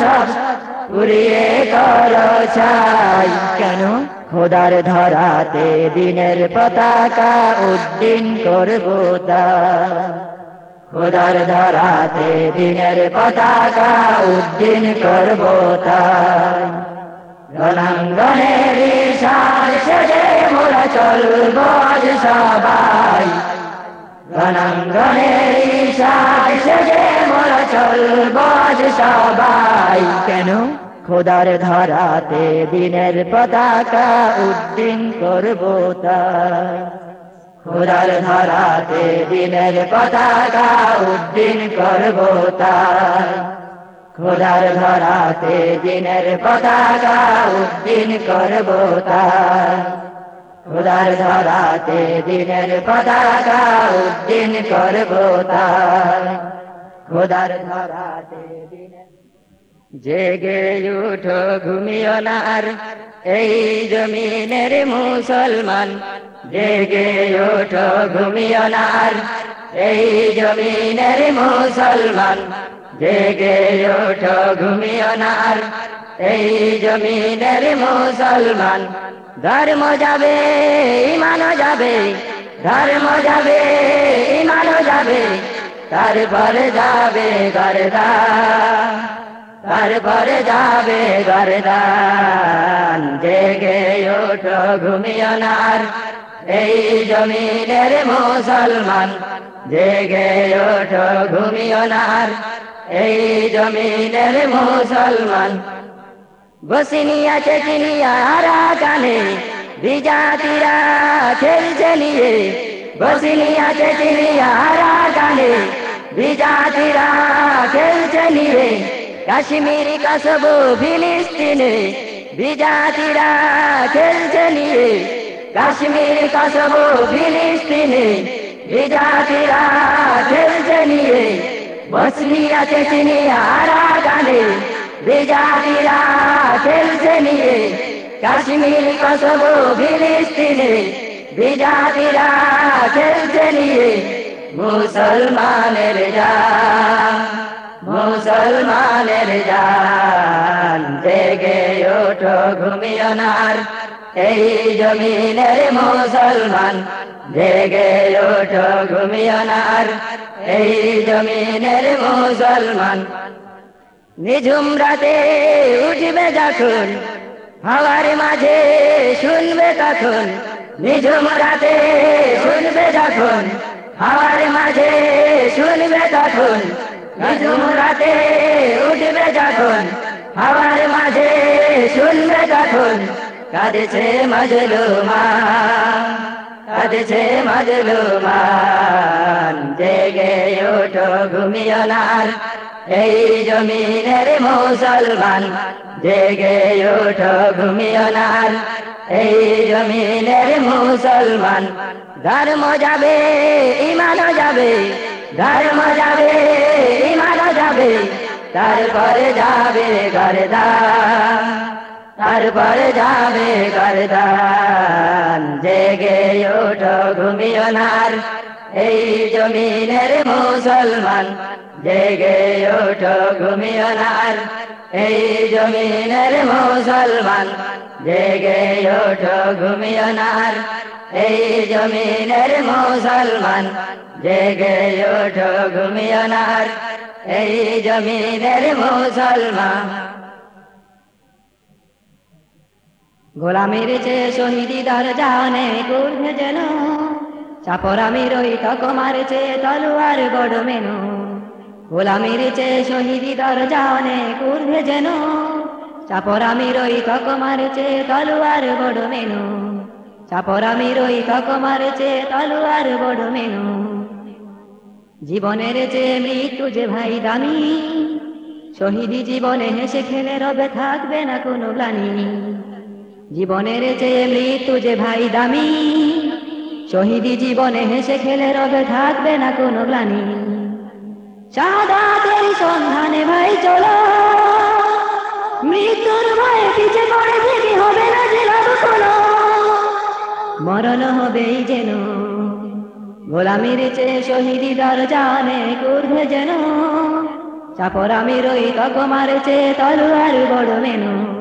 সব। উড়িয়ে কর চাই কেন? খোদার ধরাতে দিনের পতাকা উদ্দিন করব খোদার ধরাতে দিনের পতাকা উদ্দিন করব রণাঙ্গনের সাজে মোরা চলব আজ সবাই। রণাঙ্গনের সাজে সবাই। কেন? খোদার ধরাতে দিনের পতাকা উদ্দিন করব খোদার ধরাতে দিনের পতাকা উদ্দিন করব খোদার ধরাতে দিনের পতাকা উদ্দিন করব খোদার ধরাতে দিনের পতাকা উদ্দিন করব খোদার ধরাতে জেগে উঠো ঘুমিও না এই জমিনের মুসলমান। জেগে ওঠো ঘুমিও না এই জমিনের মুসলমান। জেগে ওঠো ঘুমিও না এই জমিনের মুসলমান। ধর্ম যাবে, ইমানও যাবে, ধর্ম যাবে, ইমানও যাবে। তারপরে যাবে গরদা তারপরে যাবে গরদান জেগে ওঠো ঘুমিও না আর এই জমিনের মুসলমান। জেগে ওঠো ঘুমিও না আর এই জমিনের মুসলমান। বসিনিয়া, চেচিনিয়া কানে বিজাতিরা খেলছে নিয়ে বসিনিয়া চেচিনিয়া হারা কানে বিজাতিরা খেলছে নিয়ে কাশ্মীর কাসব ফিলিস্তিনে। বিজাতিরা খেলছে নিয়ে কাশ্মীর কাসব ফিলিস্তিনে। বিজাতিরা খেলছে নিয়ে বসনিয়া চেচিনিয়া হারা কানে বিজাতিরা খেলছে নিয়ে কাশ্মীর কসব ফিলিস্তিনে। বিজাতিরা খেলছে নিয়ে মুসলমানের জান মুসলমানের জান, জেগে ওঠো ঘুমিও নার। এই জমিনের মুসলমান, জেগে ওঠো ঘুমিও নার। এই জমিনের মুসলমান, নিঝুম রাতে উঠবে যখন, হাওয়ার মাঝে শুনবে তখন নিঝুম রাতে শুনবে যখন হাওয়ার মাঝে শুনবে তখন নিঝুম রাতে উঠবে যখন হাওয়ার মাঝে শুনবে তখন, কাঁদেছে মজলু মা কাঁদেছে মজলু মান জেগে ওঠো ঘুমিও নার এই জমিনের মুসলমান, জেগে ওঠো ঘুমিও নার এই জমিনের মুসলমান, ধর্ম যাবে ইমানও যাবে, ধর্ম যাবে ইমান যাবে, তারপরে যাবে গরদান তারপরে যাবে গরদান জেগে ওঠো ঘুমিও নার এই জমিনের মুসলমান, জেগে ওঠো ঘুমিও নার এই জমিনের মুসলমান জেগে ওঠো ঘুমিও নার এই জমিনের মুসলমান, জেগে ওঠো ঘুমিও নার এই জমিনের মুসলমান। গোলামির চে শহীদি দরজা অনেক ঊর্ধ্বে যেন, চাপরামির ওই তক মারছে তলোয়ার বড় মেনু। গোলামির চে শহীদি দরজা অনেক ঊর্ধ্বে যেন চাপরামির ওই তক মারছে তলোয়ার বড় মেনু। চাপরামির ওই তক মারছে তলোয়ার বড় মেনু। জীবনের যে মৃত্যু যে ভাই দামি, শহীদি জীবনে হেসে খেলে রবে থাকবে না কোনো গ্লানি। জীবনের চেয়ে মৃত্যু যে ভাই দামি, শহীদি জীবনে হেসে খেলে রবে থাকবে না কোনো গ্লানি। সাদাতের সন্ধানে ভাই চলো। মৃত্যুর ভয়ে পিছে পড়ে হবে না যে কোনো। মরণ হবেই যেন। গোলামির চেয়ে শহীদি দরজা জানে ঊর্ধ্বে যেন। চাপরামির ওই তক মারছে তলোয়ার বড় মেনু।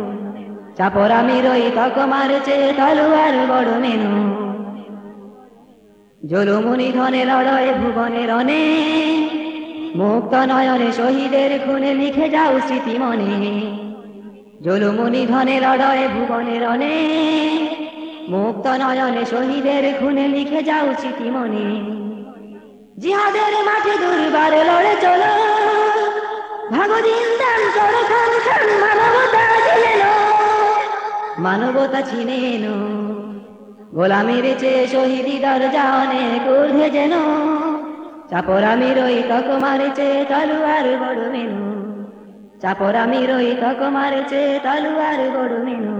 চাপরামির ওই তক মারছে তলোয়ার বড় মেনু। জলুমুনি ধনে লড়য় ভুবনের অনে। মুক্ত নয়নে শহীদের খুনে লিখে যাও স্মৃতি মনে। জলুমুনি ধনে লড়য় ভুবনের অনে মুক্ত নয়নে শহীদের খুনে লিখে যাও স্মৃতি মনে জিহাদের মাঠে দুর্বার লড়ে চলো। মানবতা ছিনে এনো গোলামির চেয়ে শহীদি দরজা অনেক ঊর্ধ্বে যেন। চাপরামির ওই তক মারেছে তলুয়ার বড় মেনু। চাপরামির ওই তক মারেছে তলুয়ার বড় মেনু।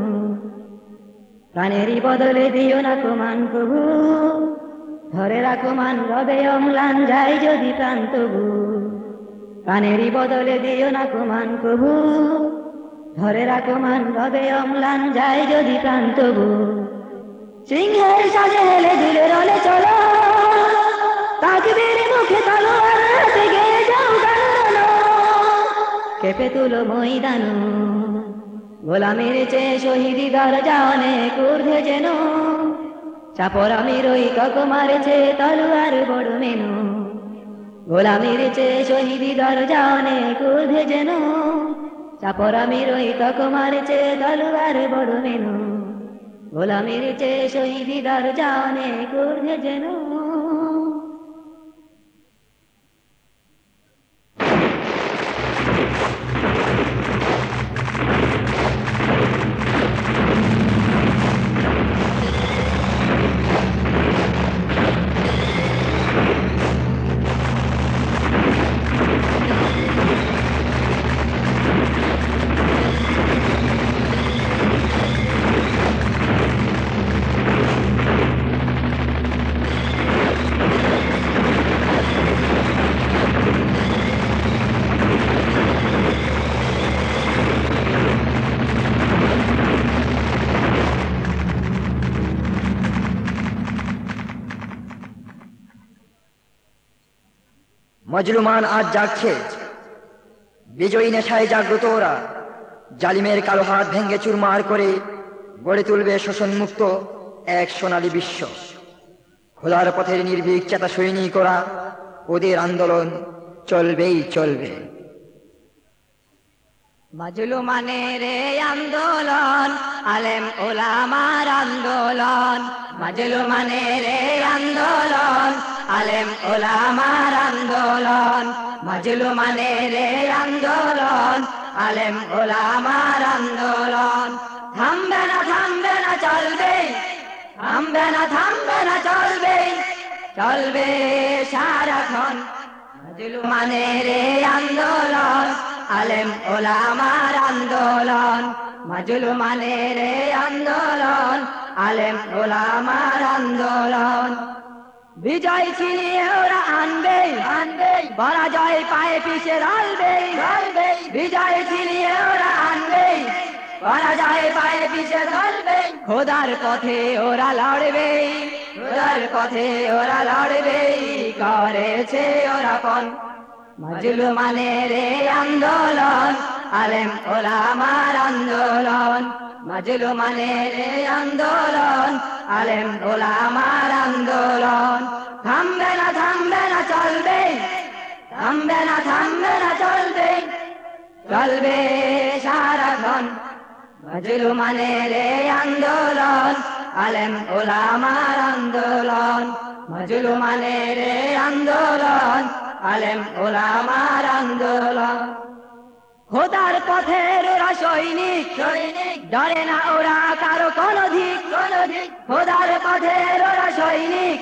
প্রাণেরই বদলে দিও না কুমান প্রভু। ধরে রাখো মান রবে অম্লান যায় যদি প্রাণ তবু। প্রাণেরই বদলে দিও না কুমান প্রভু। ধরে রাখো মান রবে অম্লান যায় যদি প্রাণ তবু। সিংহের সাজে হেলে দিলে রলে চলো। তাকবীর মুখে গেয়ে যাও গান কেঁপে তুলো ময়দান। গোলামের চেয়ে শহীদি দরজা অনেক ঊর্ধ্বে যেন। চাপরামির ওই তক মারেছে তলোয়ার বড় মেনু। গোলামির চেয়ে শহীদি দরজা অনেক ঊর্ধ্বে যেন। চাপরামির ওই তক মারেছে তলোয়ার বড় মেনু। গোলামির চেয়ে শহীদি দরজা অনেক যেন। মাজলুমান আজ জাগছে বিজয়ী নেশায় জাগ্রত ওরা। জালিমের কালো হাত ভেঙ্গে চুরমার করে গড়ে তুলবে শোষণমুক্ত এক সোনালী বিশ্ব। খোলার পথের নির্ভীক চেতা সৈনিক ওরা। ওদের আন্দোলন চলবেই চলবে। মাজলুমানের এই আন্দোলন, আলেম ওলামার আন্দোলন। মাজলুমানের এই আন্দোলন আলেম ওলামার আন্দোলন মাজলুমানের আন্দোলন, আলেম ওলামার আন্দোলন। থামবে না থামবে না চলবে থামবে না থামবে না চলবে চলবে সারাক্ষণ। এই আন্দোলন, আলেম ওলামার আন্দোলন। মাজলুমানের আন্দোলন, আলেম ওলামার আন্দোলন। বিজয় ছিনিয়ে ওরা আনবে আনবে। পরাজয় পায়ে পিছে রালবে রালবে বিজয় ছিনিয়ে ওরা আনবে, পরাজয় পায়ে পিছে ধরবে খোদার পথে ওরা লড়বে, খোদার পথে ওরা লড়বে। করেছে ওরা পণ মাজলুমানের আন্দোলন, আলেম ওলামার আন্দোলন। মাজলুমানের আন্দোলন, আলেম ওলামার আন্দোলন। থামবে না থামবে না চলবে থামবে না থামবে না চলবে চলবে সারাক্ষণ। মাজলুমানের আন্দোলন, আলেম ওলামার আন্দোলন। মাজলুমানের আন্দোলন, আলেম ওলামার আন্দোলন। খোদার পথের ওরা সৈনিক। সৈনিক। ডরে না ওরা কারও কোন দিক কোন দিক খোদার পথের ওরা সৈনিক।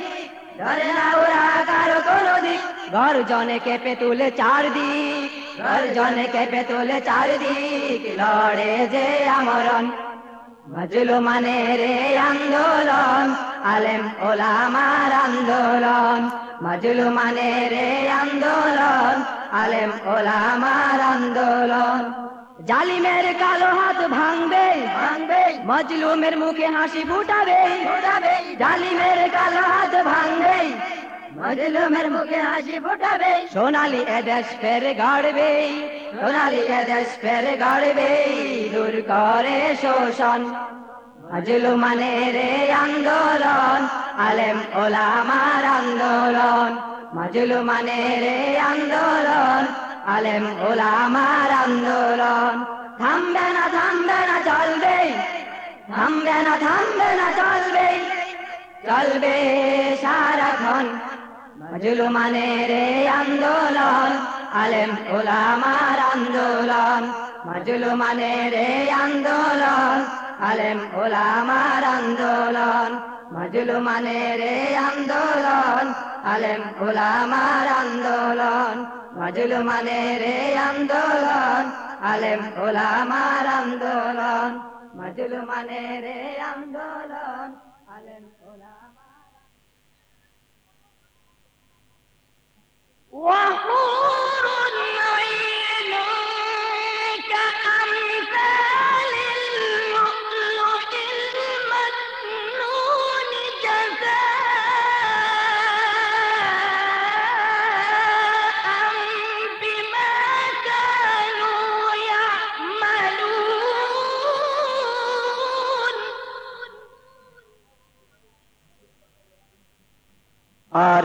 ডরে না ওরা কারও কোন দিক গর্জনে কেঁপে তুলে চারদিক। গর্জনে কেঁপে তুলে চারদিক। লড়ে যে আমরণ। মাজলুমানের এই আন্দোলন। আলেম ওলামার আন্দোলন। মাজলুমানের আন্দোলন, আলেম ওলামার আন্দোলন। জালিমের কালো হাত ভাঙবে ভাঙবে। মজলুমের মুখে হাসি ফুটাবে ফুটাবে। জালিমের কালো হাত ভাঙবে, মজলুমের মুখে হাসি ফুটাবে। সোনালি এদেশ ফের গাড়বে, সোনালি এদেশ ফের গাড়বে। দূর করে শোষণ। মাজলুমানের আন্দোলন, আলেম ওলামার আন্দোলন। মাজলুমানের আন্দোলন, আলেম ওলামার আন্দোলন। থামবে না থামবে না, চলবে। থামবে না থামবে না, চলবে। চলবে সারাক্ষণ। মাজলুমানের আন্দোলন, আলেম ওলামার আন্দোলন। মাজলুমানের আন্দোলন। আলেম ওলামার আন্দোলন মজলুমানের আন্দোলন, আলেম ওলামার আন্দোলন মজলুমানের আন্দোলন, আলেম ওলামার আন্দোলন মজলুমানের আন্দোলন, আলেম ওলামার ওয়াহ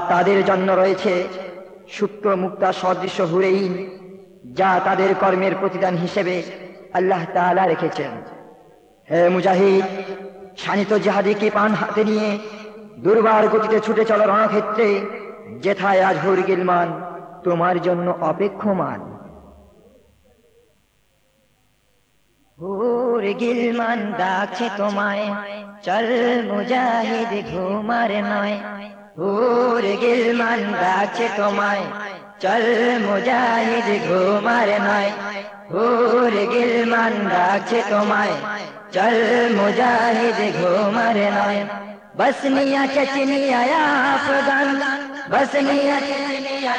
তাদের জন্য রয়েছে শুক্র মুক্তা সদৃশ্য হুরেইন, যা তাদের কর্মের প্রতিদান হিসেবে আল্লাহ তাআলা রেখেছেন। হে মুজাহিদ, শানিত জাহাদিকে পান হাতে নিয়ে দুর্বার গতিতে ছুটে চলো রণক্ষেত্রে, যেথায় আজ হুর গিলমান তোমার জন্য অপেক্ষমান। গিলমান ডাকছে তোমায়, চল মুজাহিদ ঘুমার নয়। হুর গিলমান ডাকছে তোমায় চল মুজাহিদ ঘুমার নয় হুর গিলমান ডাকছে তোমায় চল মুজাহিদ ঘুমার নয় Bosnia Chechnya Afghan Bosnia Chechnya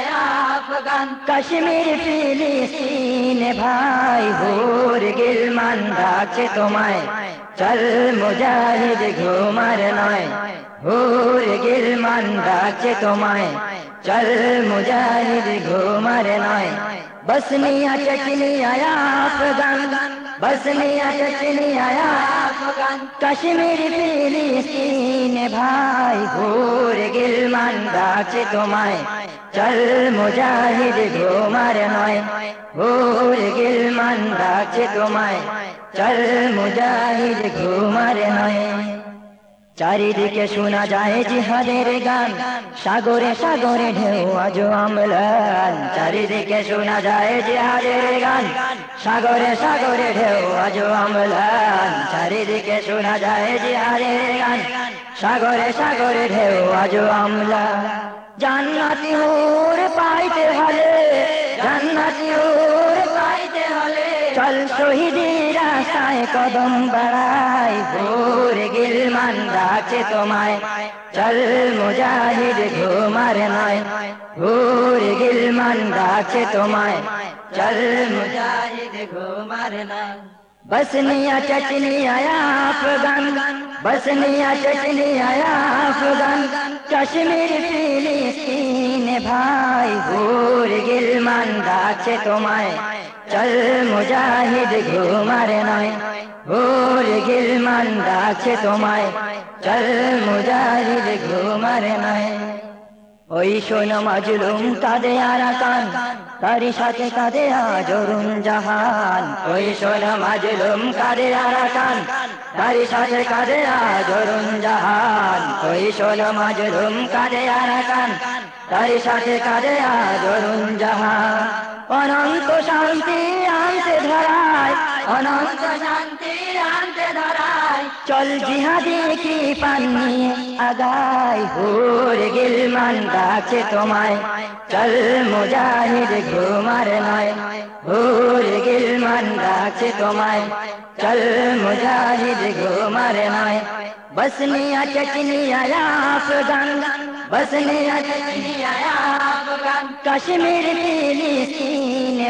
Afghan Kashmir ফিলিস্তিন ভাই হুর গিলমান ডাকছে তোমায় চল মুজাহিদ ঘুমার নয় হুর গিলমান ডাকছে তোমায়। চল মুজাহিদ ঘুমারে নয়। Bosnia Chechnya Afghan. Bosnia Chechnya Afghan. Kashmir ফিলিস্তিন ভাই ঘুর গিলমান ডাকছে তোমায়। চল মুজাহিদ ঘুমারে নয়। ঘুর গিলমান ডাকছে তোমায়। চল মুজাহিদ ঘুমারে নয়। চারিদিকে শোনা যায় জিহাদের গান। সাগরে সাগরে ঢেউ আজ আমলান। চারিদিকে শোনা যায় জিহাদের গান। সাগরে সাগরে ঢেউ আজ আমলান। চারিদিকে শোনা যায় জিহাদের গান। সাগরে সাগরে ঢেউ আজ আমলা জান্নাতি হুর পাইতে হলে, জান্নাতি হুর পাইতে হলে, চল শহীদের রাস্তায় কদম বাড়াই ভোর গিলমান ডাকে তোমায় চল মুজাহিদ ঘুমার নয় ভোর গিলমান ডাকে তোমায় চল মুজাহিদ ঘুমার নয় बसनिया चचनी आया अफगान बसनिया चचनी आया अफगान कश्मीर फिलिस्तीन भाई भूर गिलमान ডাকছে তোমায় চল মুজাহিদ ঘুমারে নয় ভোর গিলমান ডাকছে তোমায়। চল মুজাহিদ ঘুমারে নয়। ওই শোনো মাজলুম কাঁদে আরাকান তারি সাথে কাঁদে আজরুন জাহান। ওই শোনো মাজলুম কাঁদে আরাকান তারি সাথে কাঁদে আজরুন জাহান। ওই শোনো মাজলুম কাঁদে আরাকান তারি সাথে কাঁদে আজরুন জাহান অনন্ত শান্তি আনতে ধরায় অনন্ত শান্তি আনতে ধরায় চল জিহাদি কি পানি আগাই ভোর গিলমান ডাকে তোমায়। চল মুজাহিদ ঘুমার নয় ভোর গিলমান ডাকে তোমায়। চল মুজাহিদ ঘুমার নয়, Bosnia, Chechnya, Afghan. Bosnia Chechnya Afghan Kashmir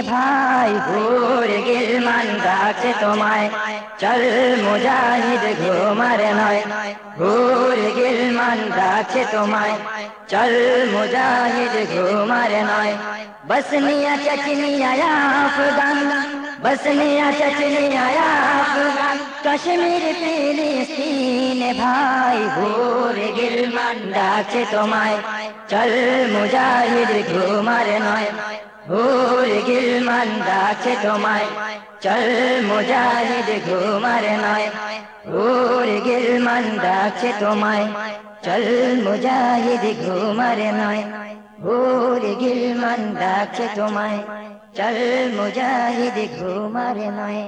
ভাই ভোর গিলমান ডাকে তোমায় চল মুজাহিদ ঘুমার নয় ভোর গিলমান ডাকে তোমায় চল মুজাহিদ ঘুমার নয় Bosnia Chechnya Afghan Bosnia Chechnya Afghan Kashmir ফিলিস্তিন ভাই ভোর গিলমান ডাকে তোমায়। চল মুজাহিদ ঘুমার নয়। ভোর গিলমান ডাকে তোমায়। চল মুজাহিদ ঘুমার নয়। ভোর গিলমান ডাকে তোমায়। চল মুজাহিদ ঘুমার নয়। ভোর গিলমান ডাকে তোমায়। চল মুজাহিদ ঘুমার নয়।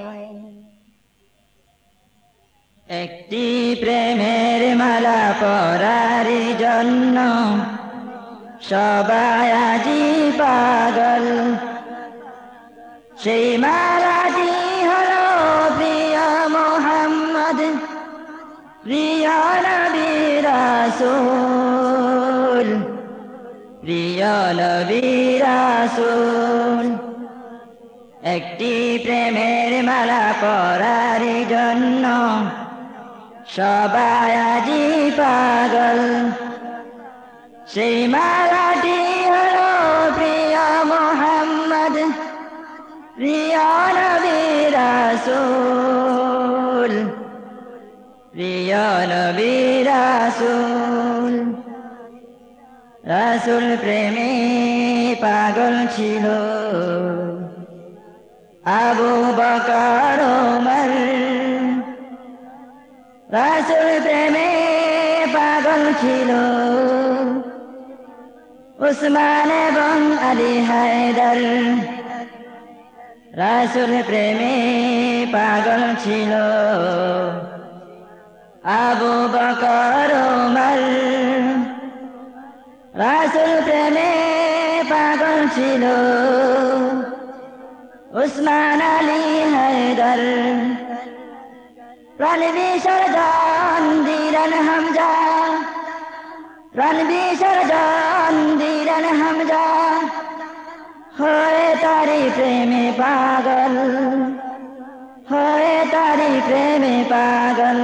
একটি প্রেমের মালা পরার জন্য সবাই আজি পাগল। সেই মালাটি হল প্রিয় মোহাম্মদ, প্রিয় নবী প্রিয় নবী একটি প্রেমের মালা পরার জন্য সবাই আজি পাগল। সেই মালাটি হল প্রিয় মোহাম্মদ, প্রিয় নবী রাসূল। প্রিয় নবী রাসূল। রাসূল প্রেমে পাগল ছিল। আবু বকর ওমর রাসূল প্রেমে পাগল ছিল। উসমান এবং আলী হায়দার রাসূল প্রেমে পাগল ছিল। আবু বকর ওমর রাসূল প্রেমে পাগল ছিল। উসমান আলী হায়দার প্রাণ বিসর্জন দিলেন হামজা। প্রাণ বিসর্জন দিলেন হামজা। হয়ে তারি প্রেমে পাগল। হয়ে তারি প্রেমে পাগল।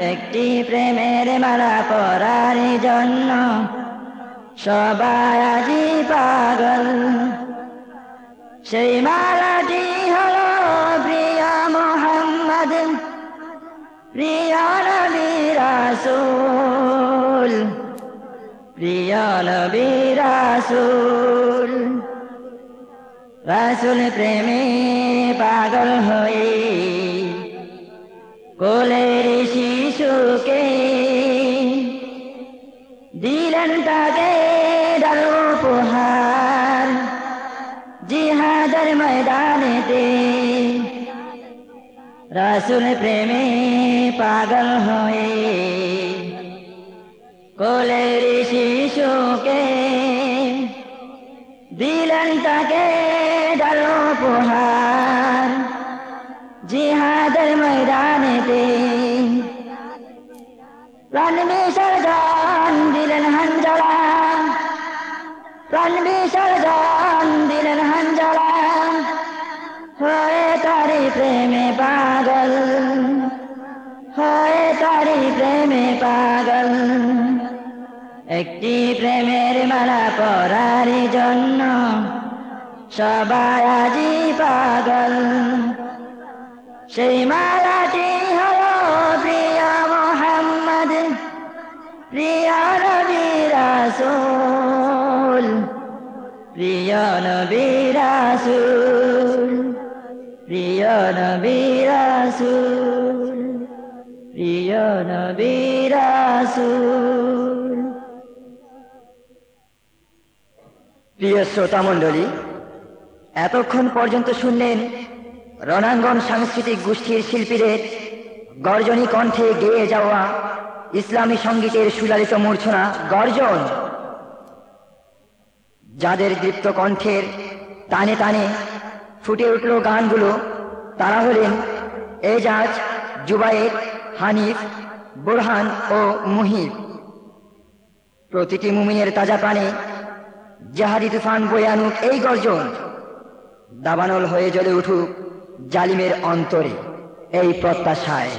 একটি প্রেমের মালা পরার জন্য সবাই আজি পাগল। সেই মালাটি হলো প্রিয় নবী রাসূল প্রিয় নবী রাসূল রাসূল প্রেমে পাগল হয়ে, কোলের শিশুকে দিলেন তাকে ডাল উপহার। জিহাদের ময়দানেতে রাসুল প্রেমে পাগল হয়ে কোলের শিশুকে দিলেন তাকে ডাল উপহার জিহাদের ময়দানেতে প্রাণ বিসর্জন দিলেন হাঞ্জলা প্রাণ বিসর্জন দিলেন হাঞ্জলা হয়ে তারি প্রেমে পাগল পাগল। একটি প্রেমের মালা পরার জন্য সবাই আজি পাগল। সেই মালাটি হলো প্রিয় মোহাম্মদ, প্রিয় নবী প্রিয় নবী প্রিয় নবী প্রিয় নবী রাসূল। প্রিয় শ্রোতা মণ্ডলী, এতক্ষণ পর্যন্ত শুনলেন রণাঙ্গন সাংস্কৃতিক গোষ্ঠীর শিল্পীদের গর্জনী কণ্ঠে গেয়ে যাওয়া ইসলামী সঙ্গীতের সুলালিত মূর্ছনা গর্জন। যাদের দীপ্ত কণ্ঠের টানে টানে ফুটে উঠল গানগুলো, তারা হলেন এজাজ, জুবায়ের হানিফ, বোরহান ও মুহিব। প্রতিটি মুমিনের তাজা প্রাণে জাহারি তুফান বয়ে আনুক এই গর্জন। দাবানল হয়ে জ্বলে উঠুক জালিমের অন্তরে এই প্রত্যাশায়।